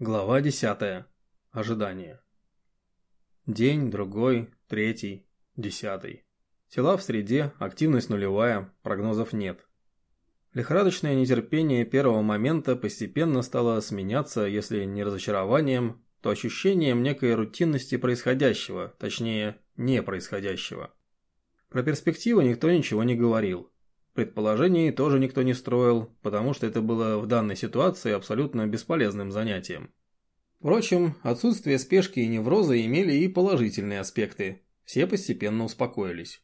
Глава 10. Ожидание. День, другой, третий, десятый. Тела в среде, активность нулевая, прогнозов нет. Лихорадочное нетерпение первого момента постепенно стало сменяться, если не разочарованием, то ощущением некой рутинности происходящего, точнее, не происходящего. Про перспективу никто ничего не говорил. Предположений тоже никто не строил, потому что это было в данной ситуации абсолютно бесполезным занятием. Впрочем, отсутствие спешки и невроза имели и положительные аспекты. Все постепенно успокоились.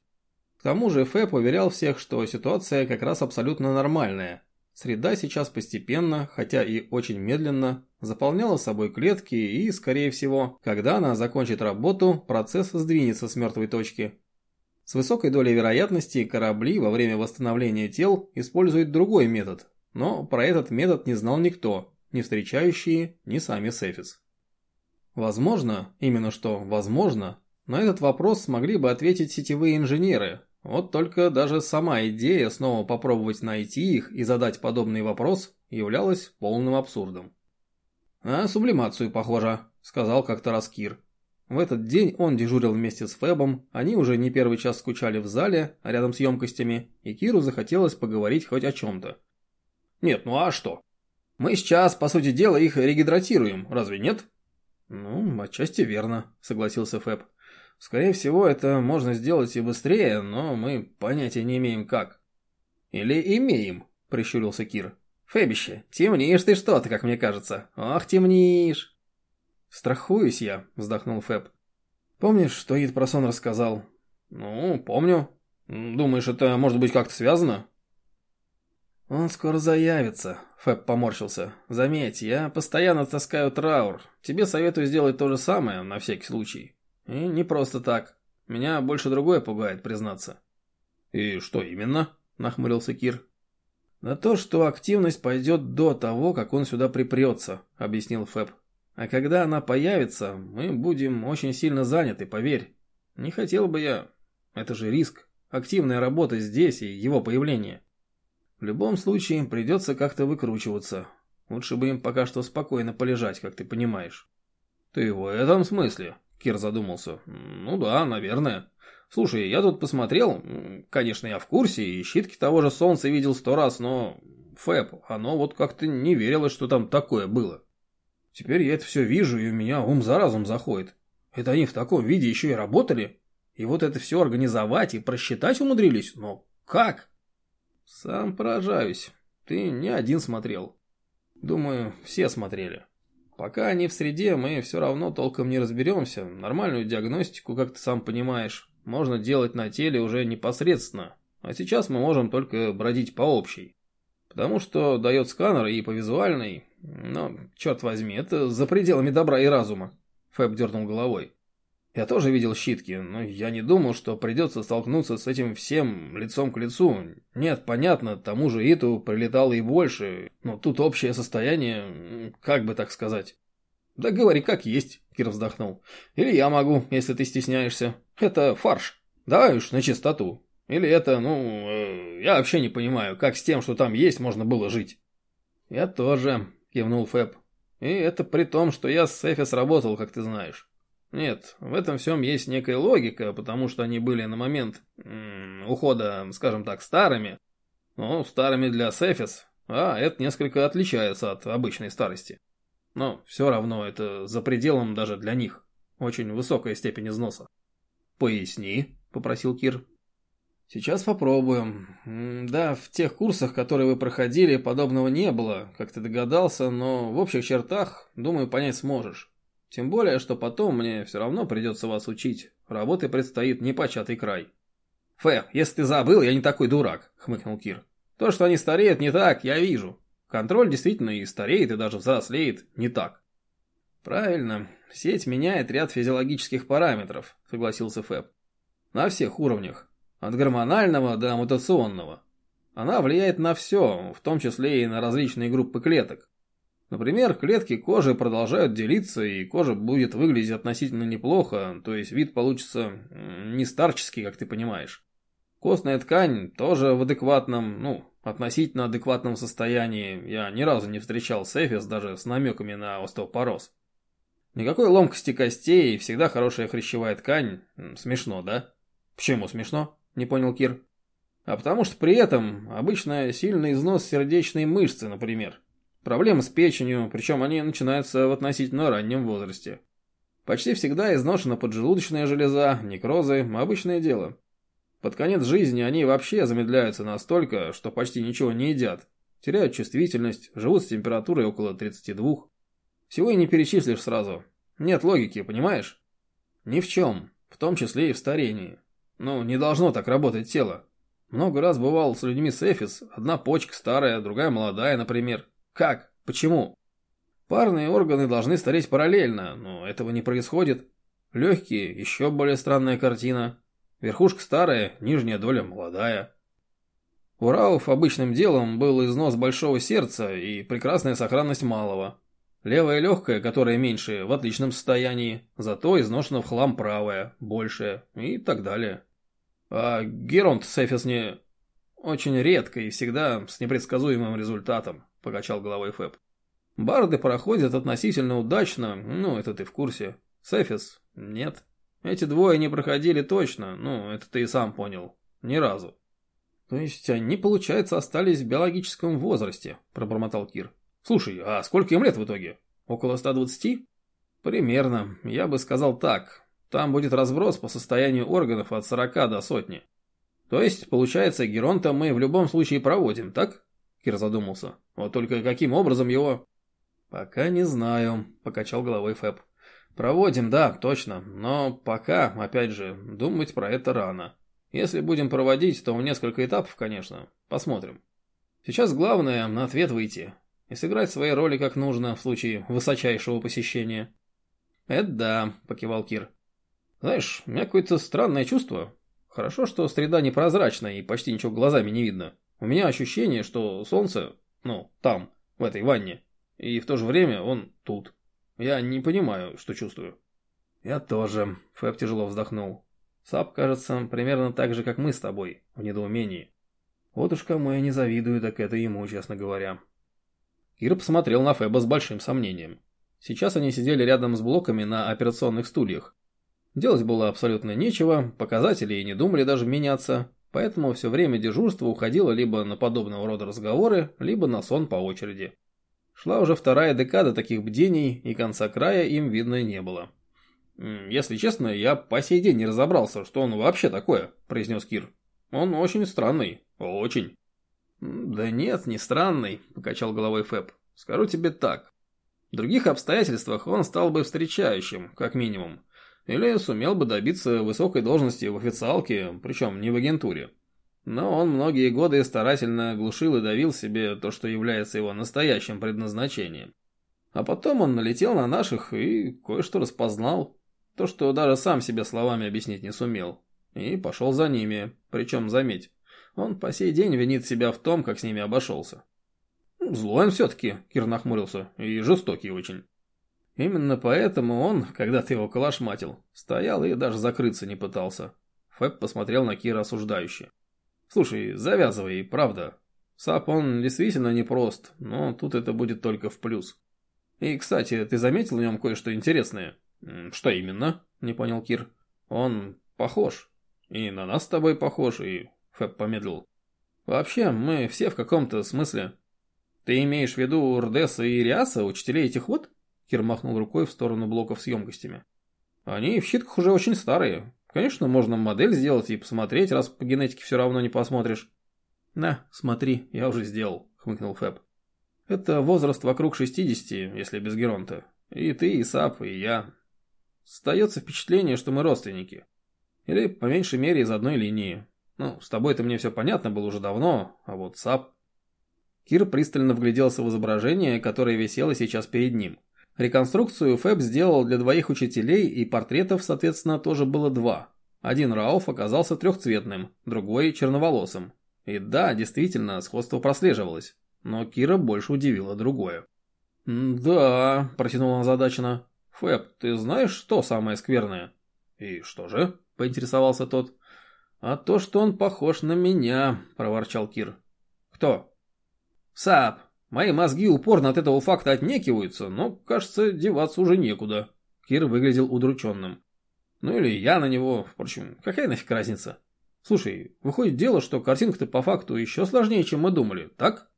К тому же Фэб уверял всех, что ситуация как раз абсолютно нормальная. Среда сейчас постепенно, хотя и очень медленно, заполняла собой клетки и, скорее всего, когда она закончит работу, процесс сдвинется с мертвой точки. С высокой долей вероятности корабли во время восстановления тел используют другой метод, но про этот метод не знал никто, ни встречающие, ни сами Сефис. Возможно, именно что возможно, на этот вопрос смогли бы ответить сетевые инженеры, вот только даже сама идея снова попробовать найти их и задать подобный вопрос являлась полным абсурдом. «На сублимацию похоже», — сказал как-то Раскир. В этот день он дежурил вместе с Фэбом, они уже не первый час скучали в зале, рядом с емкостями, и Киру захотелось поговорить хоть о чем-то. «Нет, ну а что? Мы сейчас, по сути дела, их регидратируем, разве нет?» «Ну, отчасти верно», — согласился Фэб. «Скорее всего, это можно сделать и быстрее, но мы понятия не имеем как». «Или имеем», — прищурился Кир. «Фэбище, темнишь ты что-то, как мне кажется. Ах, темнишь!» «Страхуюсь я», — вздохнул Фэб. «Помнишь, что Ид про сон рассказал?» «Ну, помню. Думаешь, это может быть как-то связано?» «Он скоро заявится», — Фэб поморщился. «Заметь, я постоянно таскаю траур. Тебе советую сделать то же самое, на всякий случай. И не просто так. Меня больше другое пугает, признаться». «И что именно?» — нахмурился Кир. «Да то, что активность пойдет до того, как он сюда припрется», — объяснил Фэб. А когда она появится, мы будем очень сильно заняты, поверь. Не хотел бы я... Это же риск. Активная работа здесь и его появление. В любом случае, придется как-то выкручиваться. Лучше бы им пока что спокойно полежать, как ты понимаешь. Ты в этом смысле? Кир задумался. Ну да, наверное. Слушай, я тут посмотрел. Конечно, я в курсе, и щитки того же солнца видел сто раз, но... Фэп, оно вот как-то не верилось, что там такое было. Теперь я это все вижу, и у меня ум за разум заходит. Это они в таком виде еще и работали? И вот это все организовать и просчитать умудрились? Но как? Сам поражаюсь. Ты не один смотрел. Думаю, все смотрели. Пока они в среде, мы все равно толком не разберемся. Нормальную диагностику, как ты сам понимаешь, можно делать на теле уже непосредственно. А сейчас мы можем только бродить по общей. Потому что дает сканер и по визуальной, но, черт возьми, это за пределами добра и разума. Фэб дернул головой. Я тоже видел щитки, но я не думал, что придется столкнуться с этим всем лицом к лицу. Нет, понятно, тому же Иту прилетало и больше, но тут общее состояние, как бы так сказать. Да говори как есть, Кир вздохнул. Или я могу, если ты стесняешься. Это фарш. Давай уж на чистоту. Или это, ну, э, я вообще не понимаю, как с тем, что там есть, можно было жить. Я тоже, кивнул Фэб. И это при том, что я с Эфис работал, как ты знаешь. Нет, в этом всем есть некая логика, потому что они были на момент ухода, скажем так, старыми. Ну, старыми для Сефис, а это несколько отличается от обычной старости. Но все равно это за пределом даже для них. Очень высокая степень износа. «Поясни», — попросил Кир. Сейчас попробуем. Да, в тех курсах, которые вы проходили, подобного не было, как ты догадался, но в общих чертах, думаю, понять сможешь. Тем более, что потом мне все равно придется вас учить. Работы предстоит непочатый край. Фэ, если ты забыл, я не такой дурак, хмыкнул Кир. То, что они стареют не так, я вижу. Контроль действительно и стареет, и даже взрослеет не так. Правильно, сеть меняет ряд физиологических параметров, согласился Фэб. На всех уровнях. От гормонального до мутационного. Она влияет на все, в том числе и на различные группы клеток. Например, клетки кожи продолжают делиться, и кожа будет выглядеть относительно неплохо, то есть вид получится не старческий, как ты понимаешь. Костная ткань тоже в адекватном, ну, относительно адекватном состоянии. Я ни разу не встречал Сефис даже с намеками на остеопороз. Никакой ломкости костей, всегда хорошая хрящевая ткань. Смешно, да? Почему смешно? Не понял Кир. А потому что при этом обычно сильный износ сердечной мышцы, например. Проблемы с печенью, причем они начинаются в относительно раннем возрасте. Почти всегда изношена поджелудочная железа, некрозы – обычное дело. Под конец жизни они вообще замедляются настолько, что почти ничего не едят. Теряют чувствительность, живут с температурой около 32. Всего и не перечислишь сразу. Нет логики, понимаешь? Ни в чем, в том числе и в старении. Ну, не должно так работать тело. Много раз бывал с людьми с Эфис, одна почка старая, другая молодая, например. Как? Почему? Парные органы должны стареть параллельно, но этого не происходит. Легкие – еще более странная картина. Верхушка старая, нижняя доля молодая. У Рауф обычным делом был износ большого сердца и прекрасная сохранность малого. Левое легкое, которое меньше, в отличном состоянии, зато изношено в хлам правое, большее и так далее. А Геронт Сефис не... Очень редко и всегда с непредсказуемым результатом, покачал головой Фэб. Барды проходят относительно удачно, ну, это ты в курсе. Сефис – нет. Эти двое не проходили точно, ну, это ты и сам понял. Ни разу. То есть они, получается, остались в биологическом возрасте, пробормотал Кир. Слушай, а сколько им лет в итоге? Около 120? Примерно. Я бы сказал так. Там будет разброс по состоянию органов от 40 до сотни. То есть, получается, Геронта мы в любом случае проводим, так? Кир задумался. Вот только каким образом его... «Пока не знаю», – покачал головой Фэб. «Проводим, да, точно, но пока, опять же, думать про это рано. Если будем проводить, то в несколько этапов, конечно. Посмотрим. Сейчас главное на ответ выйти и сыграть свои роли как нужно в случае высочайшего посещения». «Это да», – покивал Кир. «Знаешь, у меня какое-то странное чувство. Хорошо, что среда непрозрачная и почти ничего глазами не видно. У меня ощущение, что солнце, ну, там, в этой ванне, и в то же время он тут. Я не понимаю, что чувствую. Я тоже. Фэб тяжело вздохнул. Сап, кажется, примерно так же, как мы с тобой, в недоумении. Вот уж кому я не завидую, так это ему, честно говоря. Кир посмотрел на Фэба с большим сомнением. Сейчас они сидели рядом с блоками на операционных стульях. Делать было абсолютно нечего, показатели и не думали даже меняться, поэтому все время дежурства уходило либо на подобного рода разговоры, либо на сон по очереди. Шла уже вторая декада таких бдений, и конца края им видно не было. «Если честно, я по сей день не разобрался, что он вообще такое», – произнес Кир. «Он очень странный. Очень». «Да нет, не странный», – покачал головой Фэб. «Скажу тебе так. В других обстоятельствах он стал бы встречающим, как минимум. Или сумел бы добиться высокой должности в официалке, причем не в агентуре. Но он многие годы старательно глушил и давил себе то, что является его настоящим предназначением. А потом он налетел на наших и кое-что распознал. То, что даже сам себе словами объяснить не сумел. И пошел за ними. Причем, заметь, он по сей день винит себя в том, как с ними обошелся. Злой он все-таки, Кир нахмурился, и жестокий очень. Именно поэтому он, когда ты его калашматил, стоял и даже закрыться не пытался. Фэб посмотрел на Кира осуждающе. Слушай, завязывай, правда. Сап он действительно непрост, но тут это будет только в плюс. И, кстати, ты заметил в нем кое-что интересное? Что именно? Не понял Кир. Он похож. И на нас с тобой похож, и... Фэб помедлил. Вообще, мы все в каком-то смысле... Ты имеешь в виду Урдеса и Риаса, учителей этих вот? Кир махнул рукой в сторону блоков с емкостями. Они в щитках уже очень старые, Конечно, можно модель сделать и посмотреть, раз по генетике все равно не посмотришь. На, смотри, я уже сделал, хмыкнул Фэб. Это возраст вокруг 60, если без Геронта. И ты, и Сап, и я. Остается впечатление, что мы родственники. Или, по меньшей мере, из одной линии. Ну, с тобой-то мне все понятно было уже давно, а вот Сап... Кир пристально вгляделся в изображение, которое висело сейчас перед ним. Реконструкцию Фэб сделал для двоих учителей, и портретов, соответственно, тоже было два. Один Рауф оказался трехцветным, другой черноволосым. И да, действительно, сходство прослеживалось. Но Кира больше удивило другое. «Да», – протянул он озадаченно. «Фэб, ты знаешь, что самое скверное?» «И что же?» – поинтересовался тот. «А то, что он похож на меня», – проворчал Кир. «Кто?» «Сап. Мои мозги упорно от этого факта отнекиваются, но, кажется, деваться уже некуда». Кир выглядел удрученным. «Ну или я на него, впрочем, какая нафиг разница?» «Слушай, выходит дело, что картинка-то по факту еще сложнее, чем мы думали, так?»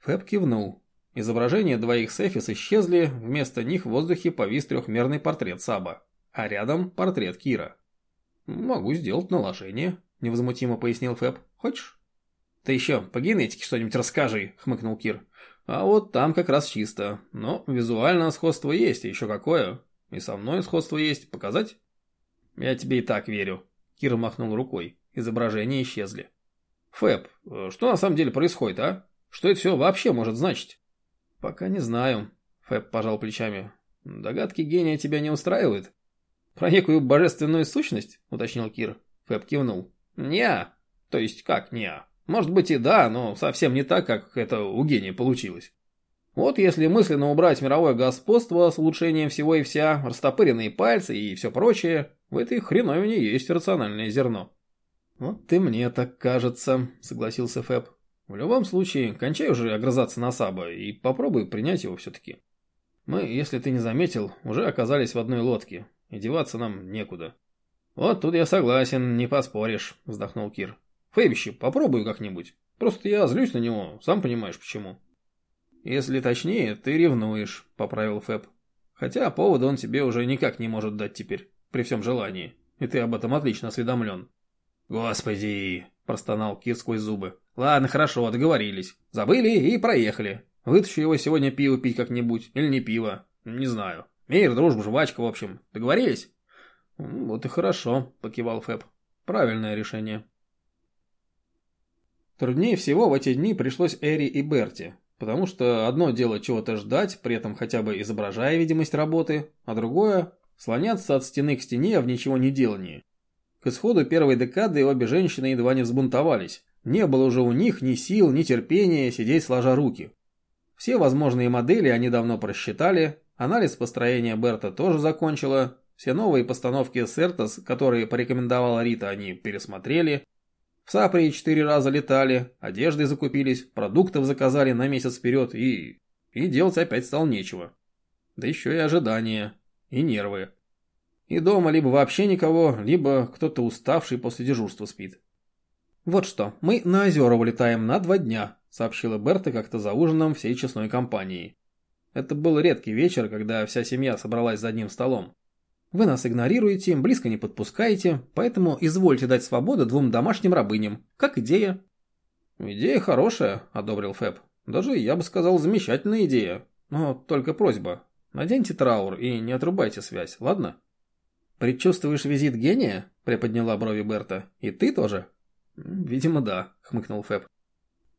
Фэб кивнул. Изображения двоих Сефис исчезли, вместо них в воздухе повис трехмерный портрет Саба, а рядом портрет Кира. «Могу сделать наложение», — невозмутимо пояснил Фэб. «Хочешь?» «Ты еще по генетике что-нибудь расскажи», — хмыкнул Кир. «А вот там как раз чисто. Но визуальное сходство есть, и еще какое. И со мной сходство есть. Показать?» «Я тебе и так верю», — Кир махнул рукой. Изображения исчезли. «Фэб, э, что на самом деле происходит, а? Что это все вообще может значить?» «Пока не знаю», — Фэб пожал плечами. «Догадки гения тебя не устраивают?» «Про некую божественную сущность?» – уточнил Кир. Фэб кивнул. «Не, то есть как не? Может быть и да, но совсем не так, как это у гения получилось. Вот если мысленно убрать мировое господство с улучшением всего и вся, растопыренные пальцы и все прочее, в этой хреновине есть рациональное зерно». «Вот и мне так кажется», – согласился Фэб. «В любом случае, кончай уже огрызаться на Саба и попробуй принять его все-таки. Мы, если ты не заметил, уже оказались в одной лодке, и деваться нам некуда. Вот тут я согласен, не поспоришь, вздохнул Кир. Фейбище, попробую как-нибудь. Просто я злюсь на него, сам понимаешь почему. Если точнее, ты ревнуешь, поправил Фэб. Хотя повода он тебе уже никак не может дать теперь, при всем желании. И ты об этом отлично осведомлен. Господи, простонал Кир сквозь зубы. Ладно, хорошо, договорились. Забыли и проехали. Вытащу его сегодня пиво пить как-нибудь, или не пиво, не знаю. Мир, дружба, жвачка, в общем. Договорились? Вот и хорошо, покивал Фэб. Правильное решение. Труднее всего в эти дни пришлось Эри и Берти, потому что одно дело чего-то ждать, при этом хотя бы изображая видимость работы, а другое – слоняться от стены к стене в ничего не делании. К исходу первой декады обе женщины едва не взбунтовались. Не было уже у них ни сил, ни терпения сидеть сложа руки. Все возможные модели они давно просчитали, Анализ построения Берта тоже закончила. Все новые постановки Сертос, которые порекомендовала Рита, они пересмотрели. В Саприи четыре раза летали, одежды закупились, продуктов заказали на месяц вперед и... И делать опять стало нечего. Да еще и ожидания. И нервы. И дома либо вообще никого, либо кто-то уставший после дежурства спит. «Вот что, мы на озера вылетаем на два дня», сообщила Берта как-то за ужином всей честной компании. Это был редкий вечер, когда вся семья собралась за одним столом. Вы нас игнорируете, близко не подпускаете, поэтому извольте дать свободу двум домашним рабыням. Как идея?» «Идея хорошая», — одобрил Фэб. «Даже, я бы сказал, замечательная идея. Но только просьба. Наденьте траур и не отрубайте связь, ладно?» «Предчувствуешь визит гения?» — приподняла брови Берта. «И ты тоже?» «Видимо, да», — хмыкнул Фэб.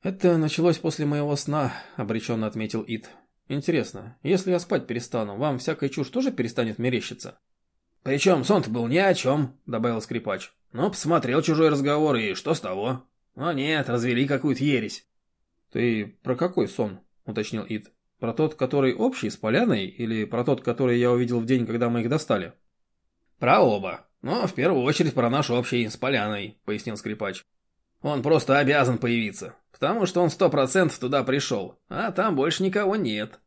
«Это началось после моего сна», — обреченно отметил Ит. Интересно, если я спать перестану, вам всякая чушь тоже перестанет мерещиться? Причем сон-то был ни о чем, добавил скрипач. Ну, посмотрел чужой разговор, и что с того? О нет, развели какую-то ересь. Ты про какой сон? уточнил Ид. Про тот, который общий, с поляной, или про тот, который я увидел в день, когда мы их достали? Про оба. Но в первую очередь про наш общий, с поляной, пояснил скрипач. Он просто обязан появиться. Потому что он сто процентов туда пришел, а там больше никого нет.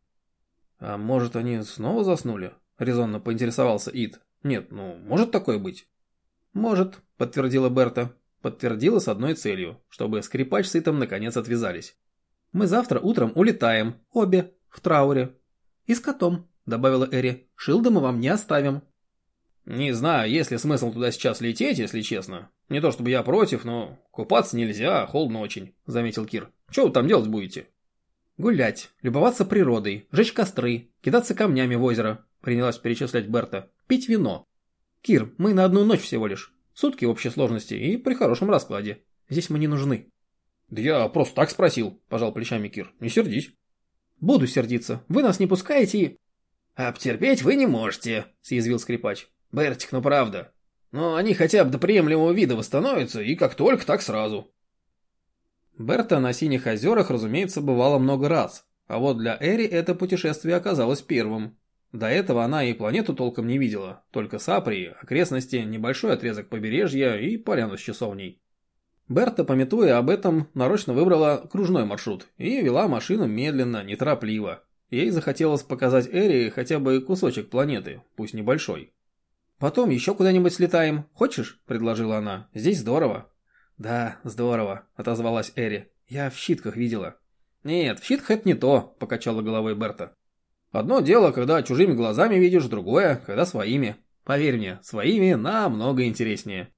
А может они снова заснули? Резонно поинтересовался Ид. Нет, ну, может такое быть? Может, подтвердила Берта. Подтвердила с одной целью, чтобы скрипач с Итом наконец отвязались. Мы завтра утром улетаем, обе, в трауре. И с котом, добавила Эри. Шилда мы вам не оставим. Не знаю, есть ли смысл туда сейчас лететь, если честно. Не то чтобы я против, но купаться нельзя, холодно очень, заметил Кир. Что вы там делать будете? Гулять, любоваться природой, жечь костры, кидаться камнями в озеро, принялась перечислять Берта. Пить вино. Кир, мы на одну ночь всего лишь. Сутки в общей сложности и при хорошем раскладе. Здесь мы не нужны. Да я просто так спросил, пожал плечами Кир. Не сердись. Буду сердиться. Вы нас не пускаете и... Обтерпеть вы не можете, съязвил скрипач. Бертик, ну правда. Но они хотя бы до приемлемого вида восстановятся, и как только, так сразу. Берта на Синих озерах, разумеется, бывала много раз, а вот для Эри это путешествие оказалось первым. До этого она и планету толком не видела, только Сапри, окрестности, небольшой отрезок побережья и поляну с часовней. Берта, пометуя об этом, нарочно выбрала кружной маршрут и вела машину медленно, неторопливо. Ей захотелось показать Эри хотя бы кусочек планеты, пусть небольшой. «Потом еще куда-нибудь слетаем, хочешь?» – предложила она. «Здесь здорово». «Да, здорово», – отозвалась Эри. «Я в щитках видела». «Нет, в щитках это не то», – покачала головой Берта. «Одно дело, когда чужими глазами видишь, другое, когда своими. Поверь мне, своими намного интереснее».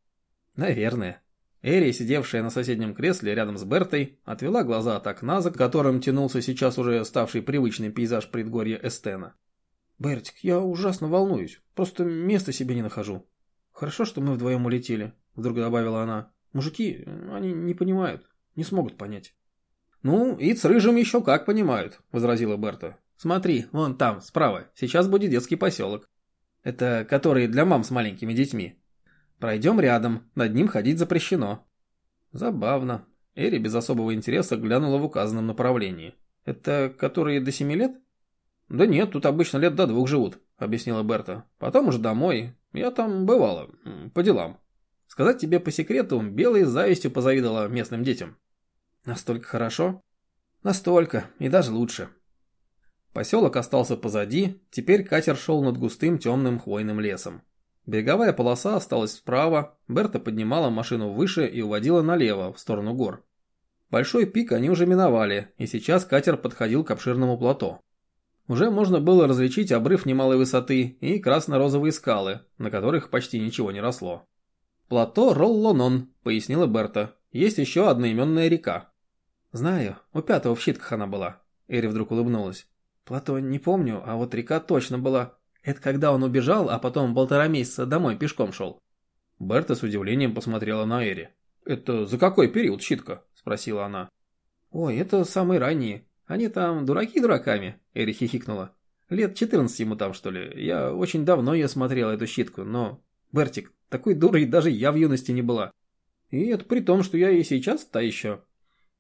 «Наверное», Эри, сидевшая на соседнем кресле рядом с Бертой, отвела глаза от окна, за которым тянулся сейчас уже ставший привычный пейзаж предгорья Эстена. «Бертик, я ужасно волнуюсь, просто места себе не нахожу. Хорошо, что мы вдвоем улетели», — вдруг добавила она. «Мужики, они не понимают, не смогут понять». «Ну, и с Рыжим еще как понимают», — возразила Берта. «Смотри, вон там, справа, сейчас будет детский поселок. Это который для мам с маленькими детьми. Пройдем рядом, над ним ходить запрещено. Забавно. Эри без особого интереса глянула в указанном направлении. Это которые до семи лет? Да нет, тут обычно лет до двух живут, объяснила Берта. Потом уже домой. Я там бывала, по делам. Сказать тебе по секрету, Белый с завистью позавидовала местным детям. Настолько хорошо? Настолько, и даже лучше. Поселок остался позади, теперь катер шел над густым темным хвойным лесом. Береговая полоса осталась справа, Берта поднимала машину выше и уводила налево, в сторону гор. Большой пик они уже миновали, и сейчас катер подходил к обширному плато. Уже можно было различить обрыв немалой высоты и красно-розовые скалы, на которых почти ничего не росло. «Плато Роллонон», — пояснила Берта. «Есть еще одноименная река». «Знаю, у пятого в щитках она была», — Эри вдруг улыбнулась. «Плато не помню, а вот река точно была. Это когда он убежал, а потом полтора месяца домой пешком шел. Берта с удивлением посмотрела на Эри. «Это за какой период щитка?» – спросила она. «Ой, это самые ранние. Они там дураки дураками», – Эри хихикнула. «Лет 14 ему там, что ли. Я очень давно ее смотрела, эту щитку, но... Бертик, такой дурой даже я в юности не была. И это при том, что я и сейчас та еще.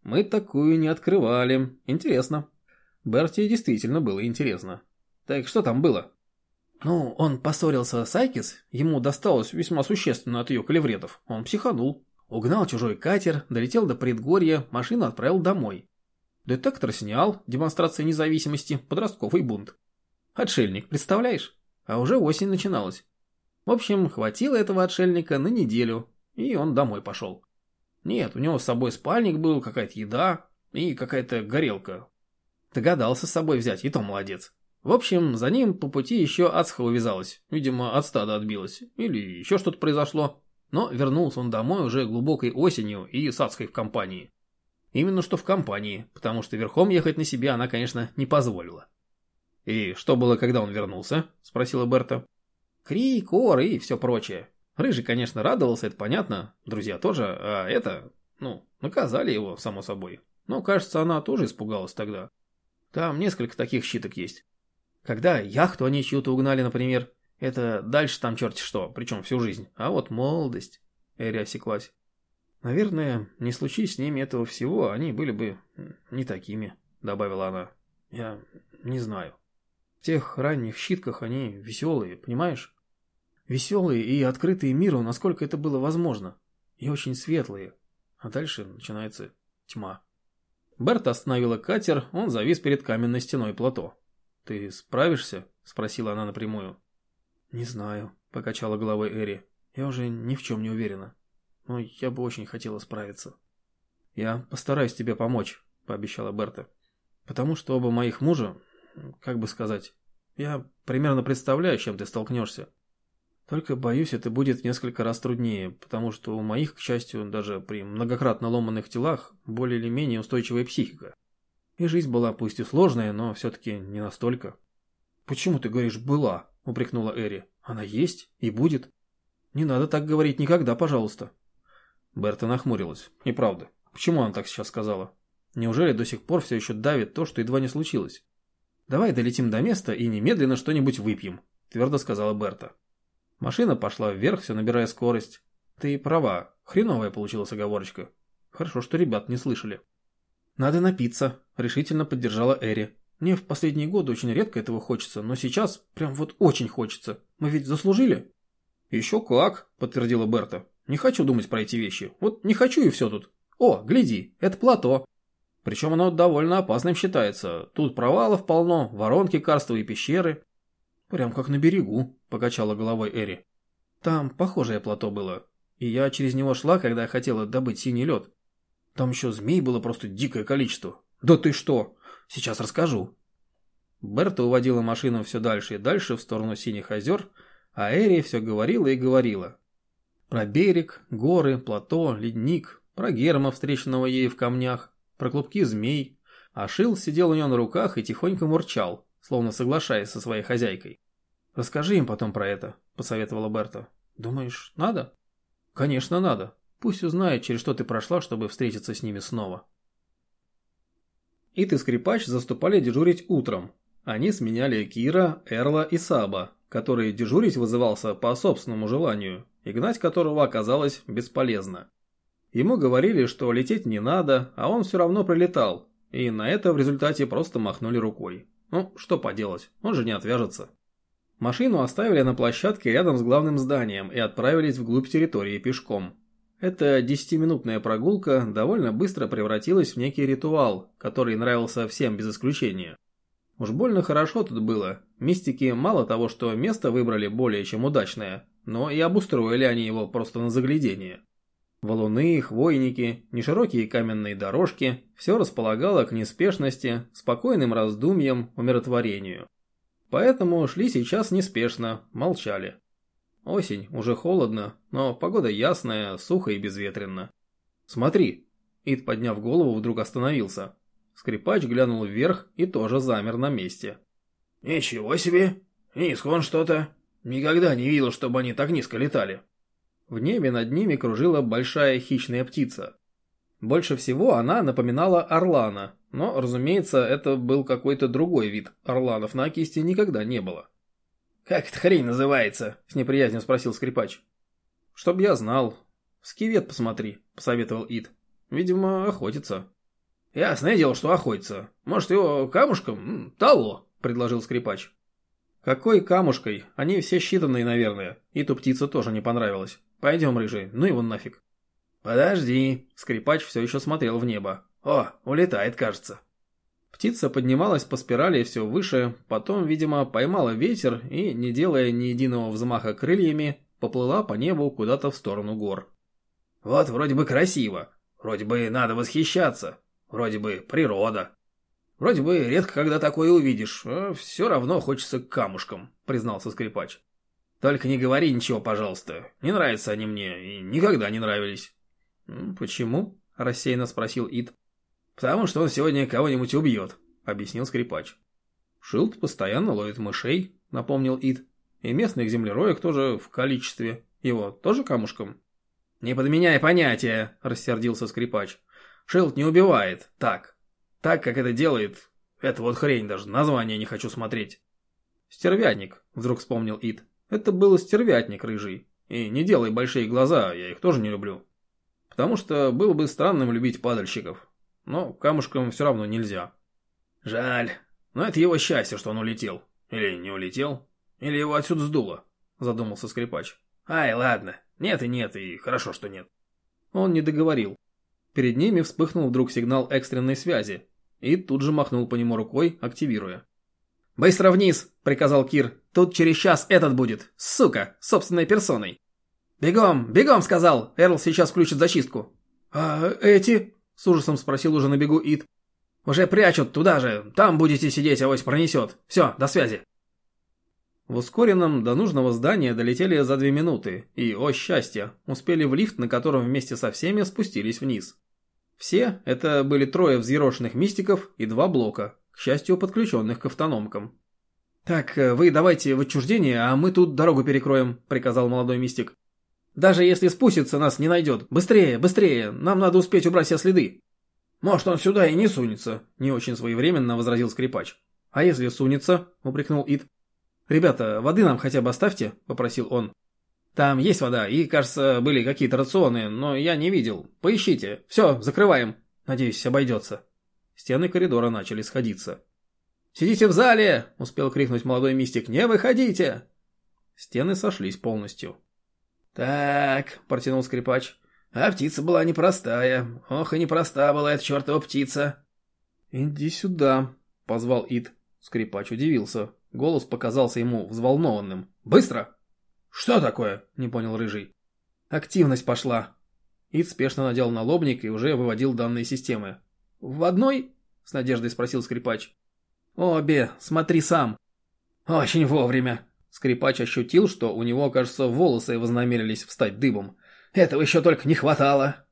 Мы такую не открывали. Интересно». Берти действительно было интересно. «Так что там было?» Ну, он поссорился с Айкис, ему досталось весьма существенно от ее клевретов. Он психанул. Угнал чужой катер, долетел до предгорья, машину отправил домой. Детектор снял, демонстрация независимости, подростковый бунт. Отшельник, представляешь? А уже осень начиналась. В общем, хватило этого отшельника на неделю, и он домой пошел. Нет, у него с собой спальник был, какая-то еда и какая-то горелка. Догадался с собой взять, и то молодец. В общем, за ним по пути еще Ацха увязалась, видимо, от стада отбилась, или еще что-то произошло. Но вернулся он домой уже глубокой осенью и с Ацхой в компании. Именно что в компании, потому что верхом ехать на себе она, конечно, не позволила. «И что было, когда он вернулся?» – спросила Берта. «Крик, ор и все прочее. Рыжий, конечно, радовался, это понятно, друзья тоже, а это, ну, наказали его, само собой. Но, кажется, она тоже испугалась тогда. Там несколько таких щиток есть. Когда яхту они чью-то угнали, например, это дальше там черти что, причем всю жизнь. А вот молодость. Эри осеклась. Наверное, не случись с ними этого всего, они были бы не такими, добавила она. Я не знаю. В тех ранних щитках они веселые, понимаешь? Веселые и открытые миру, насколько это было возможно. И очень светлые. А дальше начинается тьма. Берта остановила катер, он завис перед каменной стеной плато. «Ты справишься?» – спросила она напрямую. «Не знаю», – покачала головой Эри. «Я уже ни в чем не уверена. Но я бы очень хотела справиться». «Я постараюсь тебе помочь», – пообещала Берта. «Потому что оба моих мужа, как бы сказать, я примерно представляю, чем ты столкнешься. Только, боюсь, это будет несколько раз труднее, потому что у моих, к счастью, даже при многократно ломанных телах, более или менее устойчивая психика. И жизнь была пусть и сложная, но все-таки не настолько. «Почему ты говоришь «была»?» – упрекнула Эри. «Она есть и будет». «Не надо так говорить никогда, пожалуйста». Берта нахмурилась. «Неправда. Почему она так сейчас сказала? Неужели до сих пор все еще давит то, что едва не случилось?» «Давай долетим до места и немедленно что-нибудь выпьем», – твердо сказала Берта. Машина пошла вверх, все набирая скорость. «Ты права. Хреновая получилась оговорочка. Хорошо, что ребят не слышали». «Надо напиться», — решительно поддержала Эри. Мне в последние годы очень редко этого хочется, но сейчас прям вот очень хочется. Мы ведь заслужили?» «Еще как», — подтвердила Берта. «Не хочу думать про эти вещи. Вот не хочу и все тут. О, гляди, это плато. Причем оно довольно опасным считается. Тут провалов полно, воронки, карстовые пещеры». «Прям как на берегу», — покачала головой Эри. «Там похожее плато было. И я через него шла, когда хотела добыть синий лед. Там еще змей было просто дикое количество. Да ты что? Сейчас расскажу. Берта уводила машину все дальше и дальше в сторону синих озер, а Эри все говорила и говорила. Про берег, горы, плато, ледник, про герма, встреченного ей в камнях, про клубки змей. А Шил сидел у нее на руках и тихонько мурчал, словно соглашаясь со своей хозяйкой. «Расскажи им потом про это», — посоветовала Берта. «Думаешь, надо?» «Конечно, надо. Пусть узнает, через что ты прошла, чтобы встретиться с ними снова». Ит и Скрипач заступали дежурить утром. Они сменяли Кира, Эрла и Саба, который дежурить вызывался по собственному желанию, и гнать которого оказалось бесполезно. Ему говорили, что лететь не надо, а он все равно прилетал, и на это в результате просто махнули рукой. Ну, что поделать, он же не отвяжется. Машину оставили на площадке рядом с главным зданием и отправились вглубь территории пешком. Эта десятиминутная прогулка довольно быстро превратилась в некий ритуал, который нравился всем без исключения. Уж больно хорошо тут было. Мистики мало того, что место выбрали более чем удачное, но и обустроили они его просто на заглядение. Валуны, хвойники, неширокие каменные дорожки – все располагало к неспешности, спокойным раздумьям, умиротворению. Поэтому шли сейчас неспешно, молчали. Осень, уже холодно, но погода ясная, сухо и безветренно. «Смотри!» Ид, подняв голову, вдруг остановился. Скрипач глянул вверх и тоже замер на месте. «Ничего себе! Низко что-то! Никогда не видел, чтобы они так низко летали!» В небе над ними кружила большая хищная птица. Больше всего она напоминала орлана, но, разумеется, это был какой-то другой вид. Орланов на кисти никогда не было. «Как эта хрень называется?» – с неприязнью спросил скрипач. «Чтоб я знал. Скивет посмотри», – посоветовал Ид. «Видимо, охотится». «Ясное дело, что охотится. Может, его камушком? Того», – предложил скрипач. «Какой камушкой? Они все считанные, наверное. И ту птицу тоже не понравилось. Пойдем, рыжий, ну его нафиг». «Подожди», – скрипач все еще смотрел в небо. «О, улетает, кажется». Птица поднималась по спирали все выше, потом, видимо, поймала ветер и, не делая ни единого взмаха крыльями, поплыла по небу куда-то в сторону гор. «Вот вроде бы красиво, вроде бы надо восхищаться, вроде бы природа. Вроде бы редко когда такое увидишь, а все равно хочется камушкам», — признался скрипач. «Только не говори ничего, пожалуйста, не нравятся они мне и никогда не нравились». «Почему?» — рассеянно спросил Ид. «Потому что он сегодня кого-нибудь убьет», — объяснил скрипач. «Шилд постоянно ловит мышей», — напомнил Ид. «И местных землероек тоже в количестве. Его тоже камушком?» «Не подменяй понятия», — рассердился скрипач. «Шилд не убивает. Так. Так, как это делает. Это вот хрень даже, название не хочу смотреть». «Стервятник», — вдруг вспомнил Ид. «Это был стервятник рыжий. И не делай большие глаза, я их тоже не люблю. Потому что было бы странным любить падальщиков но камушком все равно нельзя. Жаль, но это его счастье, что он улетел. Или не улетел, или его отсюда сдуло, задумался скрипач. Ай, ладно, нет и нет, и хорошо, что нет. Он не договорил. Перед ними вспыхнул вдруг сигнал экстренной связи, и тут же махнул по нему рукой, активируя. «Быстро вниз!» – приказал Кир. «Тут через час этот будет. Сука! Собственной персоной!» «Бегом! Бегом!» – сказал. Эрл сейчас включит зачистку. «А эти?» С ужасом спросил уже на бегу Ит. «Уже прячут туда же. Там будете сидеть, авось пронесет. Все, до связи». В ускоренном до нужного здания долетели за две минуты, и, о счастье, успели в лифт, на котором вместе со всеми спустились вниз. Все это были трое взъерошенных мистиков и два блока, к счастью, подключенных к автономкам. «Так, вы давайте в отчуждение, а мы тут дорогу перекроем», — приказал молодой мистик. Даже если спустится, нас не найдет. Быстрее, быстрее, нам надо успеть убрать все следы. Может, он сюда и не сунется, не очень своевременно возразил скрипач. А если сунется, упрекнул Ид. Ребята, воды нам хотя бы оставьте, попросил он. Там есть вода, и, кажется, были какие-то рационы, но я не видел. Поищите. Все, закрываем. Надеюсь, обойдется. Стены коридора начали сходиться. «Сидите в зале!» – успел крикнуть молодой мистик. «Не выходите!» Стены сошлись полностью. «Так», – протянул скрипач. «А птица была непростая. Ох и непроста была эта чертова птица». «Иди сюда», – позвал Ит. Скрипач удивился. Голос показался ему взволнованным. «Быстро!» «Что такое?» – не понял Рыжий. «Активность пошла». Ит спешно надел налобник и уже выводил данные системы. «В одной?» – с надеждой спросил скрипач. «Обе, смотри сам». «Очень вовремя». Скрипач ощутил, что у него, кажется, волосы вознамерились встать дыбом. «Этого еще только не хватало».